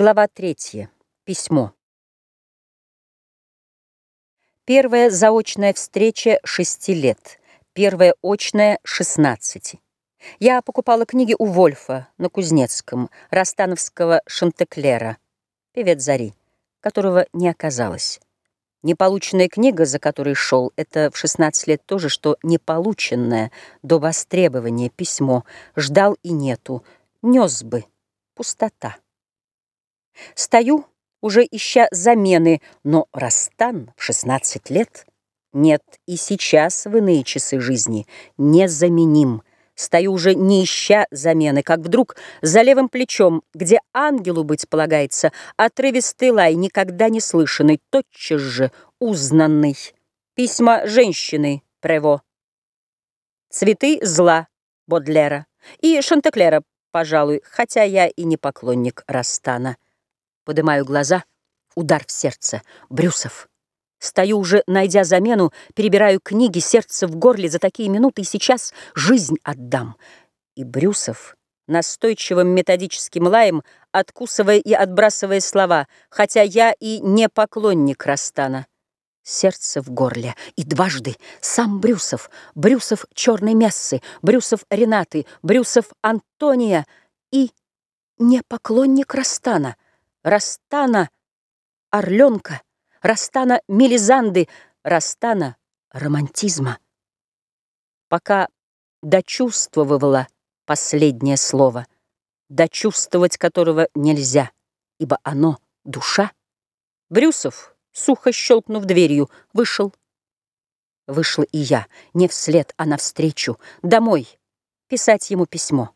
Глава третья. Письмо. Первая заочная встреча шести лет. Первая очная шестнадцати. Я покупала книги у Вольфа на Кузнецком, Ростановского Шантеклера, певец Зари, которого не оказалось. Неполученная книга, за которой шел, это в 16 лет то же, что неполученное до востребования письмо. Ждал и нету. Нес бы. Пустота. Стою, уже ища замены, но Растан в 16 лет нет и сейчас в иные часы жизни незаменим. Стою уже не ища замены, как вдруг за левым плечом, где ангелу быть полагается, отрывистый лай, никогда не слышанный, тотчас же узнанный. Письма женщины Прево. Цветы зла Бодлера и Шантеклера, пожалуй, хотя я и не поклонник Растана. Поднимаю глаза, удар в сердце, Брюсов. Стою уже, найдя замену, перебираю книги, сердце в горле за такие минуты, и сейчас жизнь отдам. И Брюсов, настойчивым методическим лаем, откусывая и отбрасывая слова, хотя я и не поклонник Растана. Сердце в горле, и дважды сам Брюсов, Брюсов черной мессы, Брюсов Ренаты, Брюсов Антония и не поклонник Растана, Растана Орленка. Растана Мелизанды, Растана романтизма. Пока дочувствовала последнее слово, дочувствовать которого нельзя, ибо оно — душа. Брюсов, сухо щелкнув дверью, вышел. Вышла и я, не вслед, а навстречу, домой, писать ему письмо.